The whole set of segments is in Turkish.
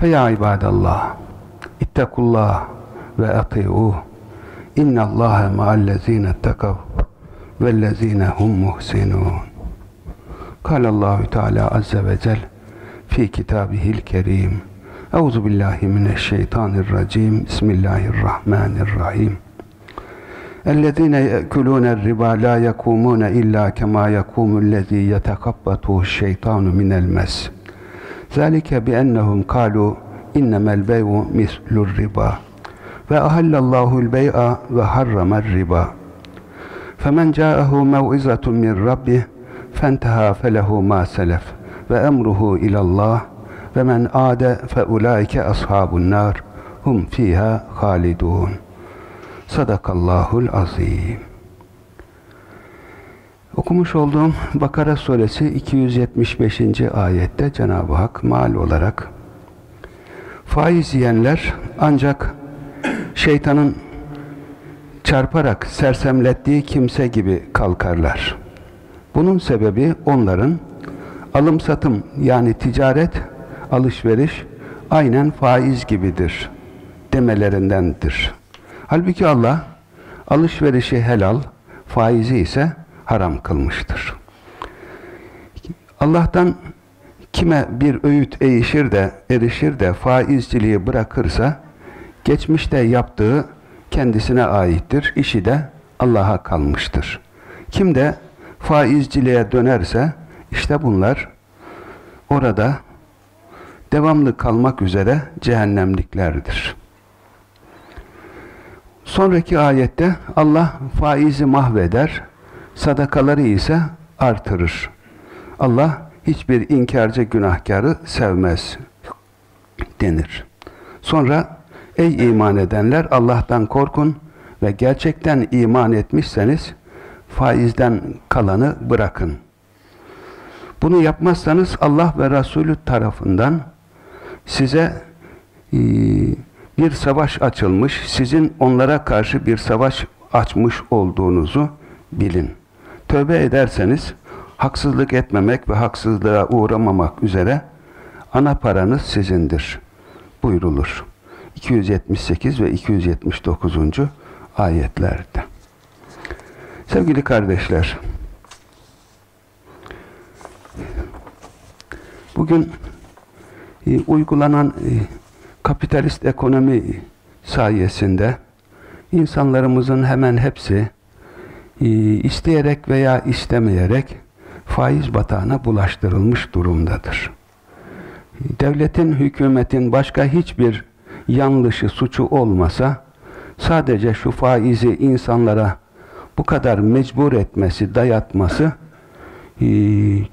فيا عباد الله اتقوا الله وأطيعوه إن الله مع الذين اتقوا والذين هم محسنون قال الله تعالى عز وجل في كتابه الكريم أعوذ بالله من الشيطان الرجيم بسم الله الرحمن الرحيم الذين يأكلون الربا لا يقومون إلا كما يقوم الذي يتخبطه الشيطان من المس ذلك بأنهم قالوا إنما البيع مثل الربا وأهل الله البيع وحرم الربا فمن جاءه موعظة من ربه فانتهى فله ما سلف وأمره إلى الله ومن عاد فأولئك أصحاب النار هم فيها خالدون Sadakallahul azim. Okumuş olduğum Bakara suresi 275. ayette Cenab-ı Hak mal olarak faiz yiyenler ancak şeytanın çarparak sersemlettiği kimse gibi kalkarlar. Bunun sebebi onların alım satım yani ticaret, alışveriş aynen faiz gibidir demelerindendir. Halbuki Allah alışverişi helal, faizi ise haram kılmıştır. Allah'tan kime bir öğüt eğişir de, erişir de faizciliği bırakırsa, geçmişte yaptığı kendisine aittir, işi de Allah'a kalmıştır. Kim de faizciliğe dönerse, işte bunlar orada devamlı kalmak üzere cehennemliklerdir. Sonraki ayette Allah faizi mahveder, sadakaları ise artırır. Allah hiçbir inkarcı günahkarı sevmez denir. Sonra ey iman edenler Allah'tan korkun ve gerçekten iman etmişseniz faizden kalanı bırakın. Bunu yapmazsanız Allah ve Resulü tarafından size e, bir savaş açılmış, sizin onlara karşı bir savaş açmış olduğunuzu bilin. Tövbe ederseniz haksızlık etmemek ve haksızlığa uğramamak üzere ana paranız sizindir buyrulur. 278 ve 279. ayetlerde. Sevgili kardeşler, bugün e, uygulanan e, kapitalist ekonomi sayesinde insanlarımızın hemen hepsi isteyerek veya istemeyerek faiz batağına bulaştırılmış durumdadır. Devletin, hükümetin başka hiçbir yanlışı, suçu olmasa sadece şu faizi insanlara bu kadar mecbur etmesi, dayatması e,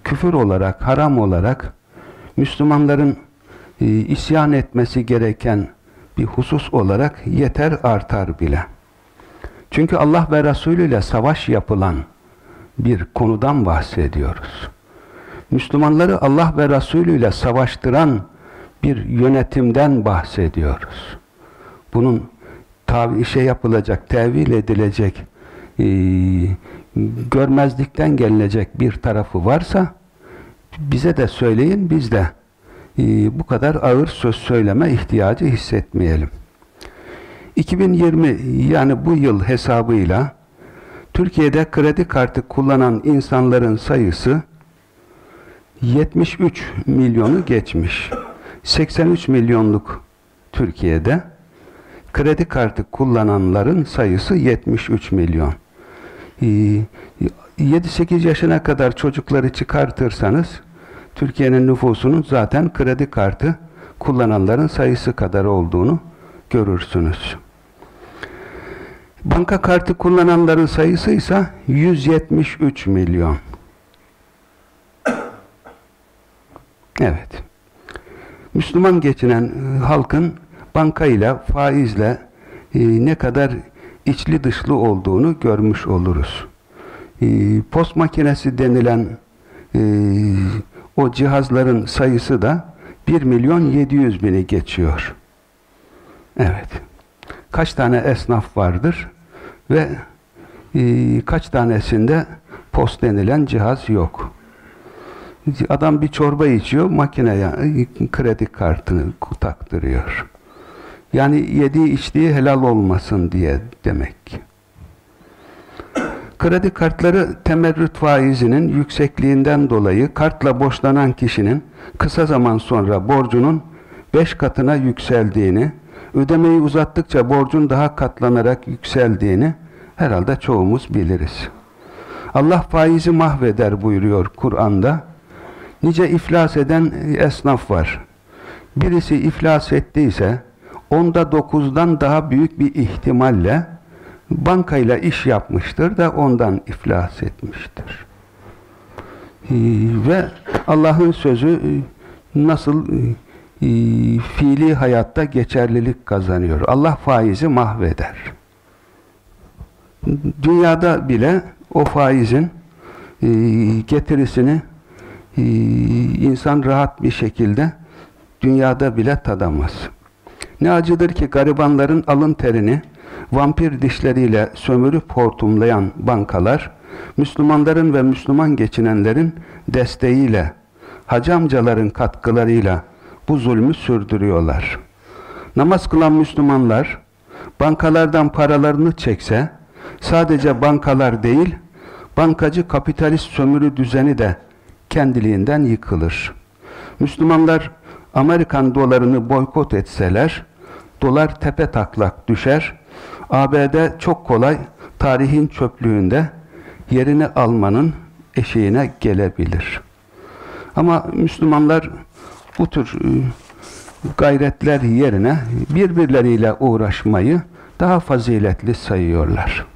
küfür olarak, haram olarak Müslümanların e, isyan etmesi gereken bir husus olarak yeter artar bile. Çünkü Allah ve Resulü ile savaş yapılan bir konudan bahsediyoruz. Müslümanları Allah ve Resulü ile savaştıran bir yönetimden bahsediyoruz. Bunun tabi şey yapılacak, tevil edilecek, e, görmezlikten gelinecek bir tarafı varsa bize de söyleyin, biz de e, bu kadar ağır söz söyleme ihtiyacı hissetmeyelim. 2020 yani bu yıl hesabıyla Türkiye'de kredi kartı kullanan insanların sayısı 73 milyonu geçmiş. 83 milyonluk Türkiye'de kredi kartı kullananların sayısı 73 milyon. 7-8 yaşına kadar çocukları çıkartırsanız Türkiye'nin nüfusunun zaten kredi kartı kullananların sayısı kadar olduğunu görürsünüz. Banka kartı kullananların sayısı ise 173 milyon. Evet. Müslüman geçinen halkın bankayla, faizle e, ne kadar içli dışlı olduğunu görmüş oluruz. E, post makinesi denilen e, o cihazların sayısı da 1 milyon 700 bini geçiyor. Evet. Kaç tane esnaf vardır ve e, kaç tanesinde post denilen cihaz yok. Adam bir çorba içiyor, makineye kredi kartını taktırıyor. Yani yediği içtiği helal olmasın diye demek. Kredi kartları temerrüt faizinin yüksekliğinden dolayı kartla borçlanan kişinin kısa zaman sonra borcunun beş katına yükseldiğini, ödemeyi uzattıkça borcun daha katlanarak yükseldiğini herhalde çoğumuz biliriz. Allah faizi mahveder buyuruyor Kur'an'da. Nice iflas eden esnaf var. Birisi iflas ettiyse onda dokuzdan daha büyük bir ihtimalle bankayla iş yapmıştır da ondan iflas etmiştir. Ee, ve Allah'ın sözü e, nasıl e, e, fiili hayatta geçerlilik kazanıyor. Allah faizi mahveder. Dünyada bile o faizin getirisini insan rahat bir şekilde dünyada bile tadamaz. Ne acıdır ki garibanların alın terini vampir dişleriyle sömürüp hortumlayan bankalar, Müslümanların ve Müslüman geçinenlerin desteğiyle, hacamcaların katkılarıyla bu zulmü sürdürüyorlar. Namaz kılan Müslümanlar, bankalardan paralarını çekse, sadece bankalar değil, bankacı kapitalist sömürü düzeni de kendiliğinden yıkılır. Müslümanlar Amerikan dolarını boykot etseler, dolar tepe taklak düşer, ABD çok kolay tarihin çöplüğünde yerini almanın eşiğine gelebilir. Ama Müslümanlar bu tür e, gayretler yerine birbirleriyle uğraşmayı daha faziletli sayıyorlar.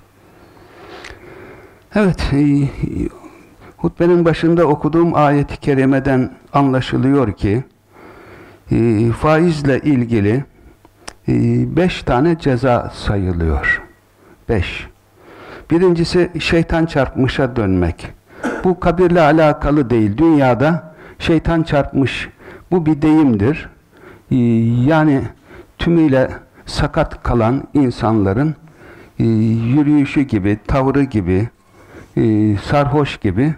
Evet, e, hutbenin başında okuduğum ayet-i kerimeden anlaşılıyor ki e, faizle ilgili beş tane ceza sayılıyor. Beş. Birincisi şeytan çarpmışa dönmek. Bu kabirle alakalı değil. Dünyada şeytan çarpmış. Bu bir deyimdir. Ee, yani tümüyle sakat kalan insanların e, yürüyüşü gibi, tavrı gibi, e, sarhoş gibi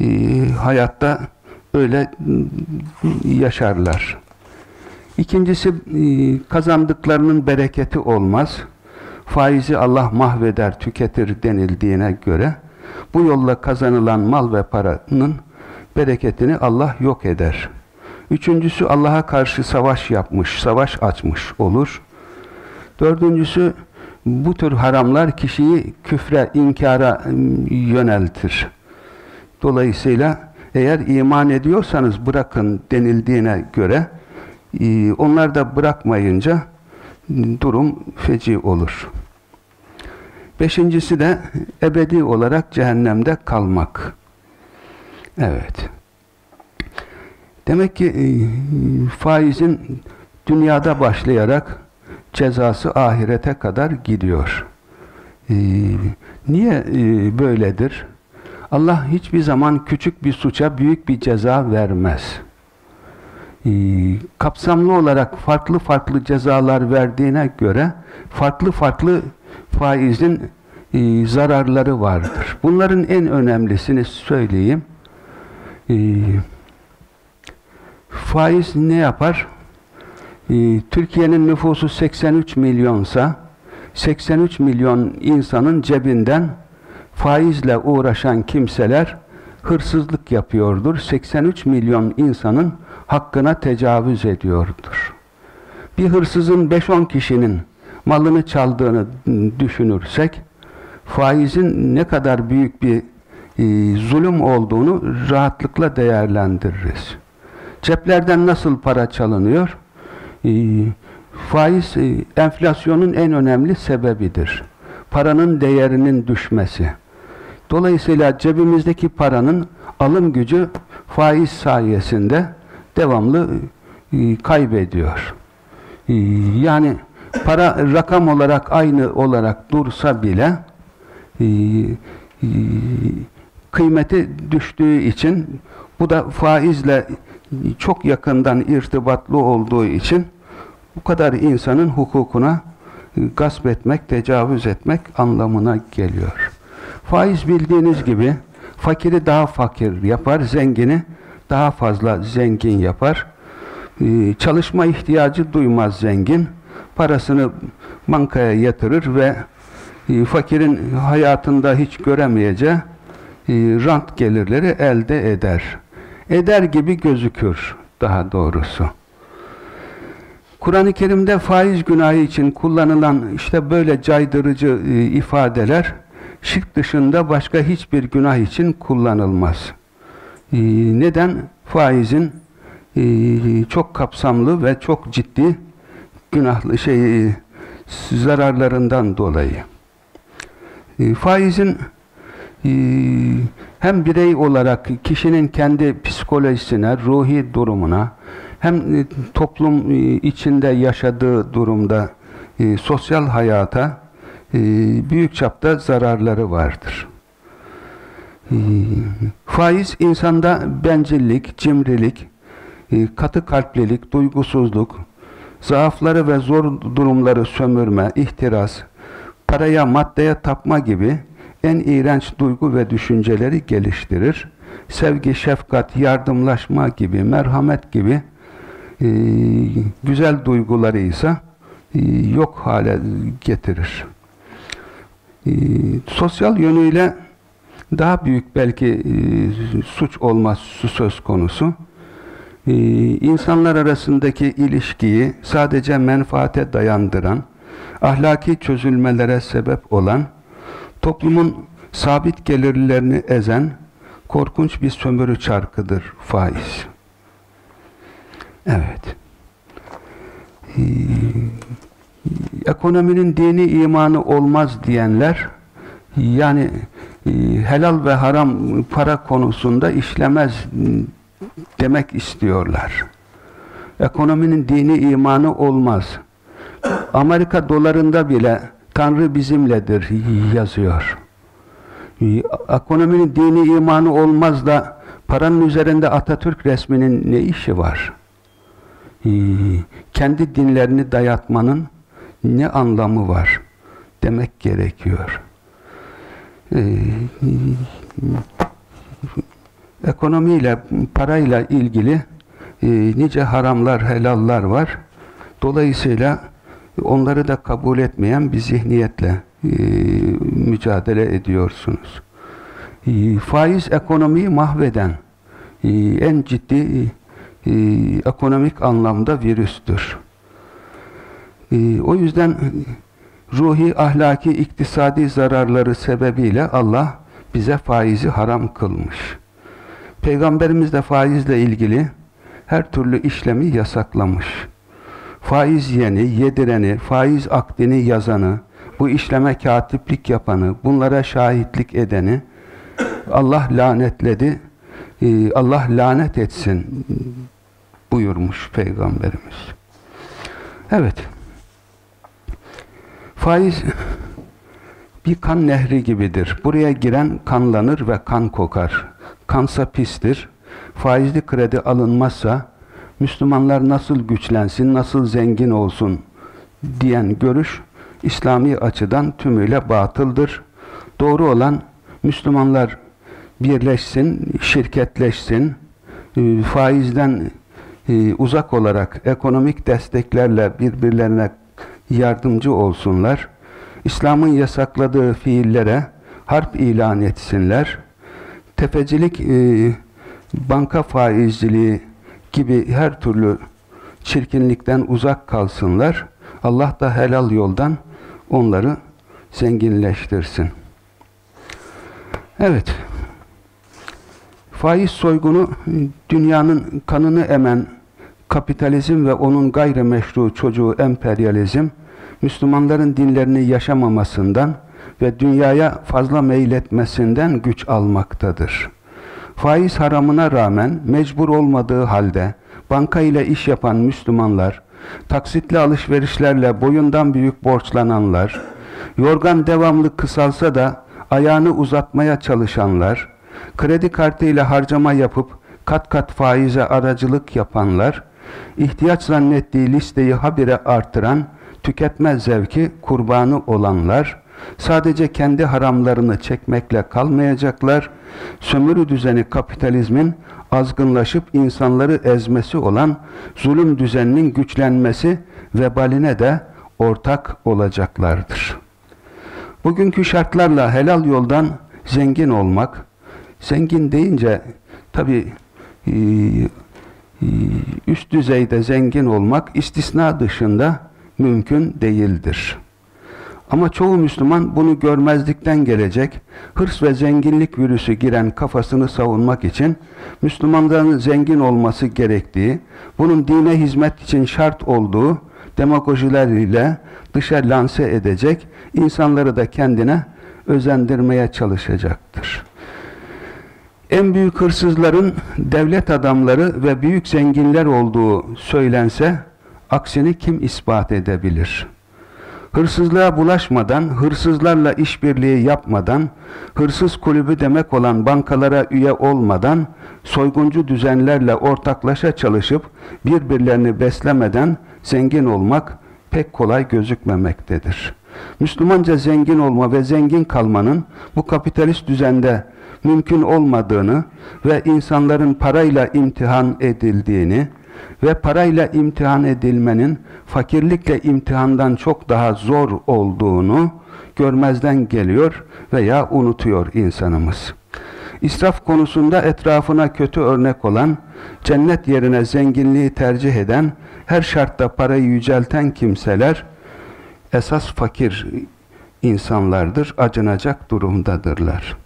e, hayatta öyle yaşarlar. İkincisi kazandıklarının bereketi olmaz. Faizi Allah mahveder, tüketir denildiğine göre bu yolla kazanılan mal ve paranın bereketini Allah yok eder. Üçüncüsü Allah'a karşı savaş yapmış, savaş açmış olur. Dördüncüsü bu tür haramlar kişiyi küfre, inkara yöneltir. Dolayısıyla eğer iman ediyorsanız bırakın denildiğine göre ee, onlar da bırakmayınca durum feci olur. Beşincisi de ebedi olarak cehennemde kalmak. Evet. Demek ki e, faizin dünyada başlayarak cezası ahirete kadar gidiyor. E, niye e, böyledir? Allah hiçbir zaman küçük bir suça büyük bir ceza vermez. Kapsamlı olarak farklı farklı cezalar verdiğine göre farklı farklı faizin zararları vardır. Bunların en önemlisini söyleyeyim. E, faiz ne yapar? E, Türkiye'nin nüfusu 83 milyonsa 83 milyon insanın cebinden faizle uğraşan kimseler hırsızlık yapıyordur. 83 milyon insanın hakkına tecavüz ediyordur. Bir hırsızın 5-10 kişinin malını çaldığını düşünürsek faizin ne kadar büyük bir e, zulüm olduğunu rahatlıkla değerlendiririz. Ceplerden nasıl para çalınıyor? E, faiz e, enflasyonun en önemli sebebidir. Paranın değerinin düşmesi. Dolayısıyla cebimizdeki paranın alım gücü faiz sayesinde devamlı e, kaybediyor. Ee, yani para rakam olarak aynı olarak dursa bile e, kıymeti düştüğü için bu da faizle çok yakından irtibatlı olduğu için bu kadar insanın hukukuna gasp etmek, tecavüz etmek anlamına geliyor. Faiz bildiğiniz gibi fakiri daha fakir yapar, zengini daha fazla zengin yapar. Ee, çalışma ihtiyacı duymaz zengin. Parasını bankaya yatırır ve e, fakirin hayatında hiç göremeyeceği e, rant gelirleri elde eder. Eder gibi gözükür daha doğrusu. Kur'an-ı Kerim'de faiz günahı için kullanılan işte böyle caydırıcı e, ifadeler şirk dışında başka hiçbir günah için kullanılmaz. E, neden? Faizin e, çok kapsamlı ve çok ciddi günahlı şey zararlarından dolayı. Faizin hem birey olarak kişinin kendi psikolojisine, ruhi durumuna, hem e, toplum e, içinde yaşadığı durumda e, sosyal hayata büyük çapta zararları vardır. E, faiz insanda bencillik, cimrilik, katı kalplilik, duygusuzluk, zaafları ve zor durumları sömürme, ihtiras, paraya, maddeye tapma gibi en iğrenç duygu ve düşünceleri geliştirir. Sevgi, şefkat, yardımlaşma gibi, merhamet gibi e, güzel duyguları ise e, yok hale getirir. E, sosyal yönüyle daha büyük belki e, suç olması söz konusu. E, insanlar arasındaki ilişkiyi sadece menfaate dayandıran, ahlaki çözülmelere sebep olan, toplumun sabit gelirlerini ezen korkunç bir sömürü çarkıdır faiz. Evet. Ee, ekonominin dini imanı olmaz diyenler yani e, helal ve haram para konusunda işlemez demek istiyorlar. Ekonominin dini imanı olmaz. Amerika dolarında bile Tanrı bizimledir yazıyor. Ekonominin dini imanı olmaz da paranın üzerinde Atatürk resminin ne işi var? Kendi dinlerini dayatmanın ne anlamı var demek gerekiyor. Ee, ekonomiyle, parayla ilgili e, nice haramlar, helallar var. Dolayısıyla onları da kabul etmeyen bir zihniyetle e, mücadele ediyorsunuz. E, faiz ekonomiyi mahveden e, en ciddi e, ekonomik anlamda virüstür. E, o yüzden ruhi, ahlaki, iktisadi zararları sebebiyle Allah bize faizi haram kılmış. Peygamberimiz de faizle ilgili her türlü işlemi yasaklamış. Faiz yeni, yedireni, faiz akdini yazanı, bu işleme katiplik yapanı, bunlara şahitlik edeni Allah lanetledi. E, Allah lanet etsin buyurmuş Peygamberimiz. Evet. Faiz bir kan nehri gibidir. Buraya giren kanlanır ve kan kokar. Kansa pistir. Faizli kredi alınmazsa Müslümanlar nasıl güçlensin, nasıl zengin olsun diyen görüş İslami açıdan tümüyle batıldır. Doğru olan Müslümanlar birleşsin, şirketleşsin, e, faizden e, uzak olarak ekonomik desteklerle birbirlerine yardımcı olsunlar. İslam'ın yasakladığı fiillere harp ilan etsinler. Tefecilik, e, banka faizciliği gibi her türlü çirkinlikten uzak kalsınlar. Allah da helal yoldan onları zenginleştirsin. Evet. Faiz soygunu dünyanın kanını emen kapitalizm ve onun gayrimeşru çocuğu emperyalizm Müslümanların dinlerini yaşamamasından ve dünyaya fazla meyletmesinden güç almaktadır. Faiz haramına rağmen mecbur olmadığı halde banka ile iş yapan Müslümanlar taksitli alışverişlerle boyundan büyük borçlananlar, yorgan devamlı kısalsa da ayağını uzatmaya çalışanlar, kredi kartıyla harcama yapıp kat kat faize aracılık yapanlar, ihtiyaç zannettiği listeyi habire artıran, tüketme zevki kurbanı olanlar, sadece kendi haramlarını çekmekle kalmayacaklar, sömürü düzeni kapitalizmin azgınlaşıp insanları ezmesi olan zulüm düzeninin güçlenmesi vebaline de ortak olacaklardır. Bugünkü şartlarla helal yoldan zengin olmak, zengin deyince tabi e, e, üst düzeyde zengin olmak istisna dışında mümkün değildir. Ama çoğu Müslüman bunu görmezlikten gelecek, hırs ve zenginlik virüsü giren kafasını savunmak için Müslümanların zengin olması gerektiği, bunun dine hizmet için şart olduğu demagojileriyle dışa lanse edecek, insanları da kendine özendirmeye çalışacaktır. En büyük hırsızların devlet adamları ve büyük zenginler olduğu söylense, aksini kim ispat edebilir? Hırsızlığa bulaşmadan, hırsızlarla işbirliği yapmadan, hırsız kulübü demek olan bankalara üye olmadan, soyguncu düzenlerle ortaklaşa çalışıp birbirlerini beslemeden zengin olmak pek kolay gözükmemektedir. Müslümanca zengin olma ve zengin kalmanın bu kapitalist düzende mümkün olmadığını ve insanların parayla imtihan edildiğini, ve parayla imtihan edilmenin fakirlikle imtihandan çok daha zor olduğunu görmezden geliyor veya unutuyor insanımız. İsraf konusunda etrafına kötü örnek olan, cennet yerine zenginliği tercih eden, her şartta parayı yücelten kimseler esas fakir insanlardır, acınacak durumdadırlar.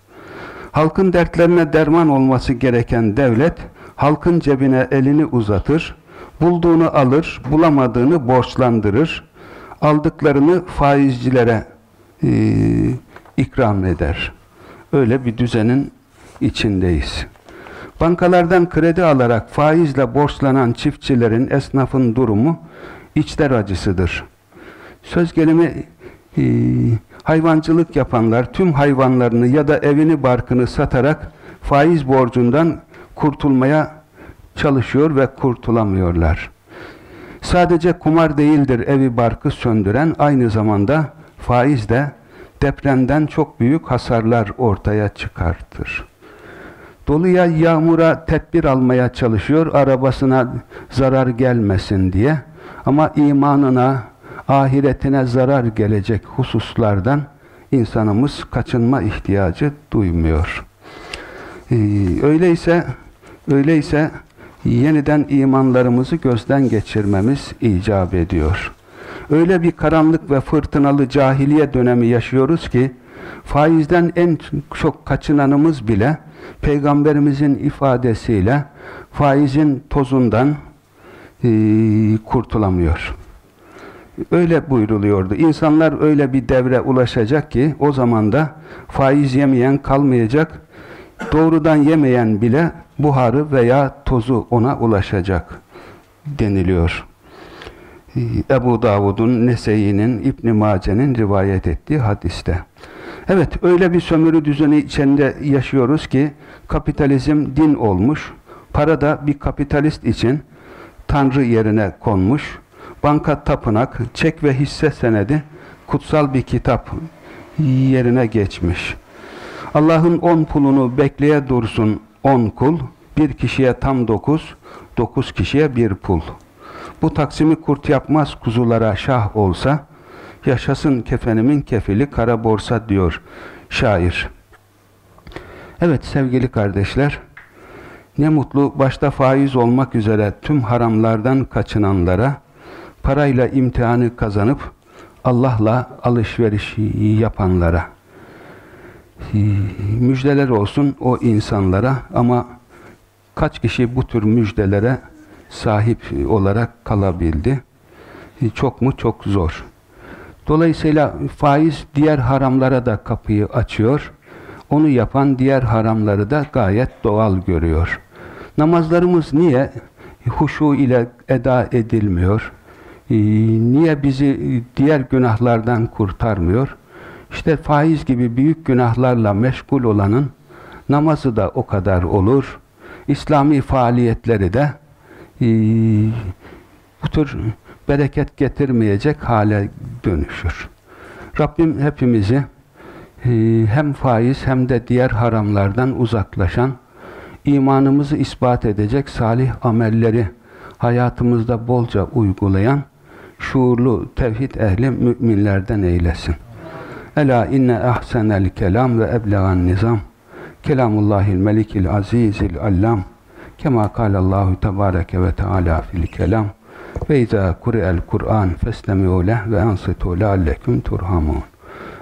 Halkın dertlerine derman olması gereken devlet, halkın cebine elini uzatır, bulduğunu alır, bulamadığını borçlandırır, aldıklarını faizcilere e, ikram eder. Öyle bir düzenin içindeyiz. Bankalardan kredi alarak faizle borçlanan çiftçilerin, esnafın durumu içler acısıdır. Söz gelimi e, hayvancılık yapanlar tüm hayvanlarını ya da evini barkını satarak faiz borcundan kurtulmaya çalışıyor ve kurtulamıyorlar. Sadece kumar değildir evi barkı söndüren, aynı zamanda faiz de depremden çok büyük hasarlar ortaya çıkartır. Doluya, yağmura tedbir almaya çalışıyor, arabasına zarar gelmesin diye. Ama imanına, ahiretine zarar gelecek hususlardan insanımız kaçınma ihtiyacı duymuyor. Ee, öyleyse öyleyse yeniden imanlarımızı gözden geçirmemiz icap ediyor. Öyle bir karanlık ve fırtınalı cahiliye dönemi yaşıyoruz ki faizden en çok kaçınanımız bile Peygamberimizin ifadesiyle faizin tozundan e, kurtulamıyor. Öyle buyruluyordu. İnsanlar öyle bir devre ulaşacak ki o zaman da faiz yemeyen kalmayacak, doğrudan yemeyen bile buharı veya tozu ona ulaşacak deniliyor. Ee, Ebu Davud'un, Nese'inin, İbn Mace'nin rivayet ettiği hadiste. Evet, öyle bir sömürü düzeni içinde yaşıyoruz ki kapitalizm din olmuş, para da bir kapitalist için tanrı yerine konmuş, banka tapınak, çek ve hisse senedi kutsal bir kitap yerine geçmiş. Allah'ın on pulunu bekleye dursun on kul, bir kişiye tam dokuz, dokuz kişiye bir pul. Bu taksimi kurt yapmaz kuzulara şah olsa, yaşasın kefenimin kefili kara borsa diyor şair. Evet sevgili kardeşler, ne mutlu başta faiz olmak üzere tüm haramlardan kaçınanlara, parayla imtihanı kazanıp Allah'la alışveriş yapanlara. Müjdeler olsun o insanlara ama kaç kişi bu tür müjdelere sahip olarak kalabildi? Çok mu? Çok zor. Dolayısıyla faiz diğer haramlara da kapıyı açıyor. Onu yapan diğer haramları da gayet doğal görüyor. Namazlarımız niye huşu ile eda edilmiyor? Ee, niye bizi diğer günahlardan kurtarmıyor? İşte faiz gibi büyük günahlarla meşgul olanın namazı da o kadar olur. İslami faaliyetleri de e, bu tür bereket getirmeyecek hale dönüşür. Rabbim hepimizi e, hem faiz hem de diğer haramlardan uzaklaşan, imanımızı ispat edecek salih amelleri hayatımızda bolca uygulayan, şuurlu tevhid ehli müminlerden eylesin. Ela inne ahsenel kelam ve eblegan nizam. Kelamullahil melikil azizil allam. Kema kâlallahu tebâreke ve teâlâ fil kelam. Ve izâ kuri'el Kur'an festemi'u leh ve ansitû lealleküm turhamun.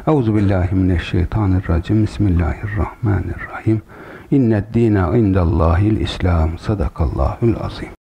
Euzu billahi mineşşeytanirracim. Bismillahirrahmanirrahim. İnned dîne indallâhil İslam. Sadakallâhul azim.